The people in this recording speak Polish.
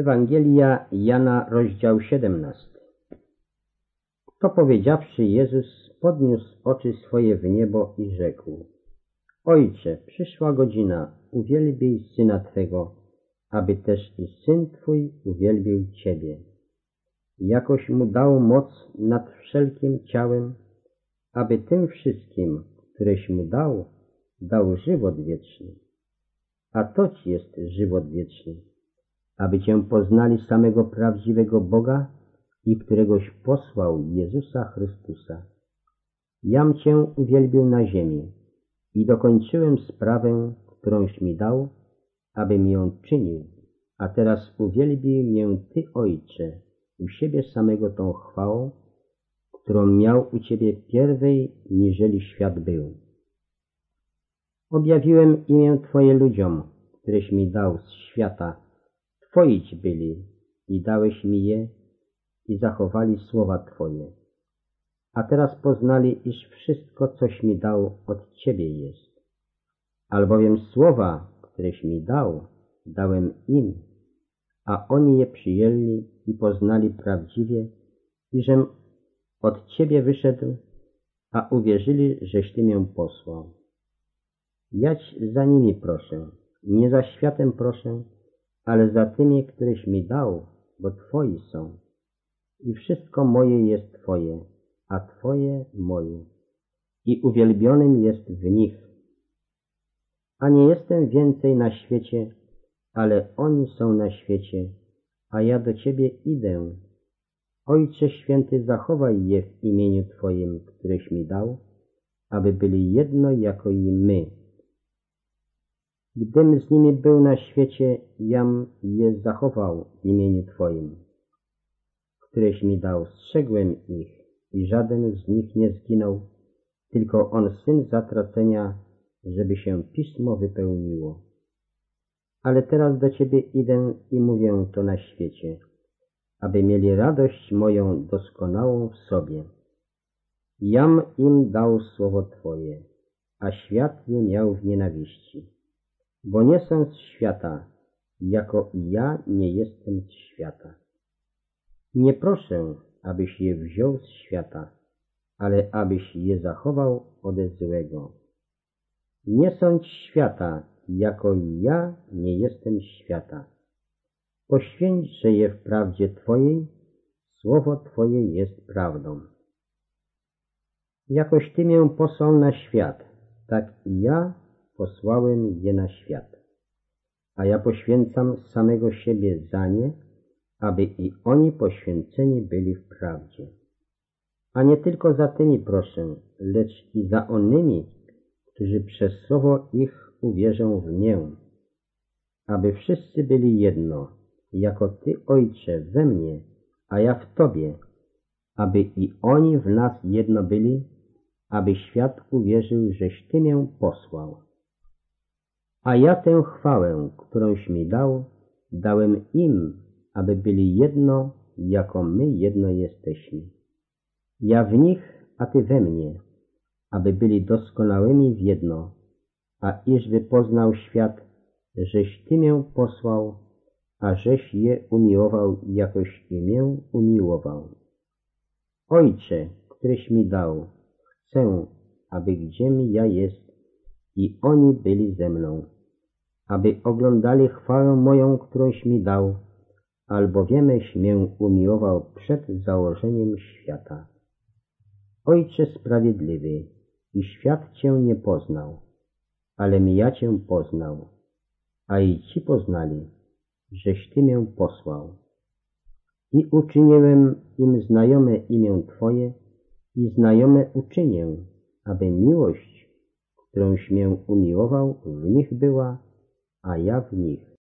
Ewangelia Jana, rozdział 17 To powiedziawszy, Jezus podniósł oczy swoje w niebo i rzekł Ojcze, przyszła godzina, uwielbiej Syna Twego, aby też i Syn Twój uwielbił Ciebie. Jakoś Mu dał moc nad wszelkim ciałem, aby tym wszystkim, któreś Mu dał, dał żywot wieczny. A to Ci jest żywot wieczny, aby Cię poznali samego prawdziwego Boga i któregoś posłał Jezusa Chrystusa. Jam Cię uwielbił na ziemi i dokończyłem sprawę, którąś mi dał, abym ją czynił, a teraz uwielbij mnie Ty, Ojcze, u siebie samego tą chwałą, którą miał u Ciebie pierwej, niżeli świat był. Objawiłem imię Twoje ludziom, któreś mi dał z świata. Twoić byli i dałeś mi je i zachowali słowa Twoje. A teraz poznali, iż wszystko, coś mi dał, od Ciebie jest. Albowiem słowa, któreś mi dał, dałem im, a oni je przyjęli i poznali prawdziwie, i żem od Ciebie wyszedł, a uwierzyli, żeś Ty mię posłał. Jać za nimi proszę, nie za światem proszę, ale za tymi, któryś mi dał, bo Twoi są. I wszystko moje jest Twoje, a Twoje moje. I uwielbionym jest w nich. A nie jestem więcej na świecie, ale oni są na świecie, a ja do Ciebie idę. Ojcze Święty, zachowaj je w imieniu Twoim, któreś mi dał, aby byli jedno jako i my Gdym z nimi był na świecie, jam je zachował w imieniu Twoim, któreś mi dał. Strzegłem ich i żaden z nich nie zginął, tylko on syn zatracenia, żeby się pismo wypełniło. Ale teraz do Ciebie idę i mówię to na świecie, aby mieli radość moją doskonałą w sobie. Jam im dał słowo Twoje, a świat je miał w nienawiści bo nie są z świata, jako i ja nie jestem z świata. Nie proszę, abyś je wziął z świata, ale abyś je zachował ode złego. Nie sądź świata, jako i ja nie jestem świata. Poświęćże je w prawdzie Twojej, słowo Twoje jest prawdą. Jakoś Ty mię posłał na świat, tak i ja posłałem je na świat. A ja poświęcam samego siebie za nie, aby i oni poświęceni byli w prawdzie. A nie tylko za tymi proszę, lecz i za onymi, którzy przez słowo ich uwierzą w mnie, aby wszyscy byli jedno, jako Ty, Ojcze, we mnie, a ja w Tobie, aby i oni w nas jedno byli, aby świat uwierzył, żeś Ty mię posłał. A ja tę chwałę, którąś mi dał, dałem im, aby byli jedno, jako my jedno jesteśmy. Ja w nich, a Ty we mnie, aby byli doskonałymi w jedno, a iżby poznał świat, żeś Ty mię posłał, a żeś je umiłował, jakoś i mię umiłował. Ojcze, któryś mi dał, chcę, aby gdziem ja jest, i oni byli ze mną, aby oglądali chwałę moją, którąś mi dał, albowiemeś mię umiłował przed założeniem świata. Ojcze sprawiedliwy, i świat Cię nie poznał, ale mi ja Cię poznał, a i Ci poznali, żeś Ty mię posłał. I uczyniłem im znajome imię Twoje i znajome uczynię, aby miłość którąś mię umiłował, w nich była, a ja w nich.